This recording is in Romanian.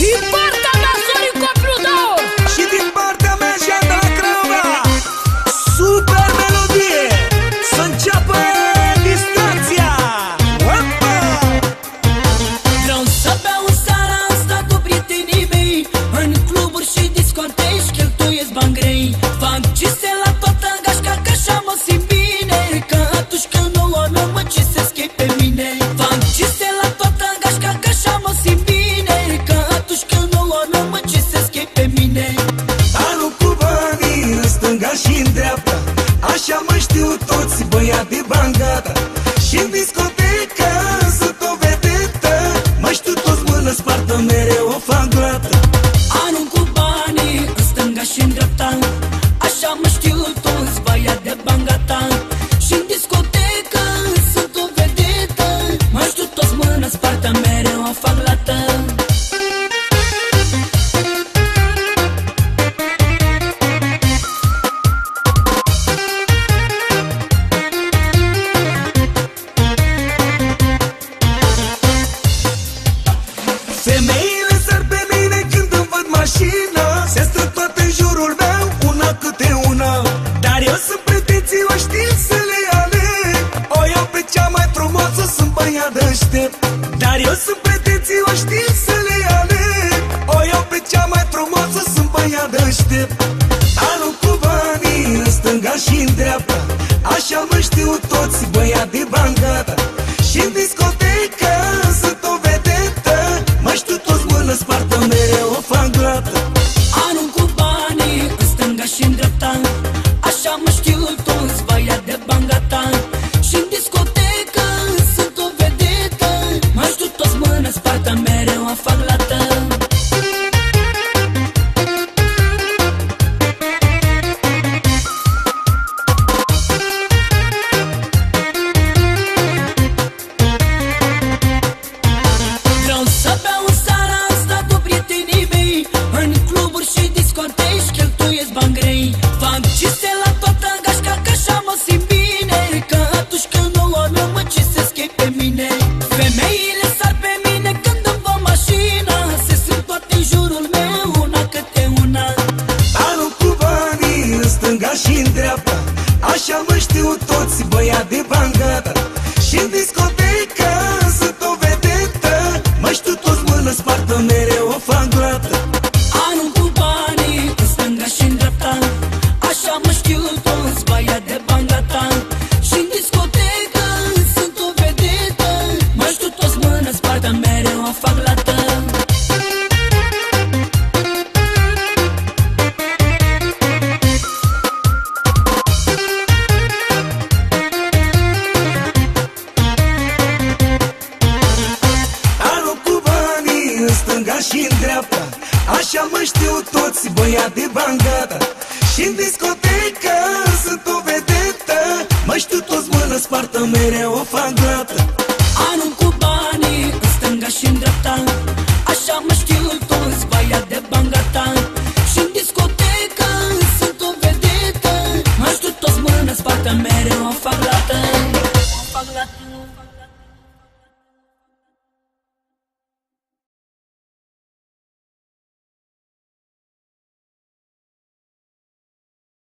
Keep on. aștept Dar eu sunt pretențios, știu să le aleg. O iau pe cea mai frumoasă, sunt băiat aștept. Alu cu banii în stânga și în dreapta. Așa mă știu toți, băiat de bancata și în discotecă mă știu toți băiat de bancă. Și în discotecă sunt o vedetă. Mă știu toți mână spartă mereu o fangă și în dreapta Așa mă știu toți, băiat de bangata. Și în discotecă sunt o vedetă Mă știu toți mână spartă mereu o fangată. Anul cu banii în stânga și în dreapta Așa mă știu toți băiat de bangata. Și în discotecă sunt o vedetă Mă știu toți mână spartă mereu o fangată.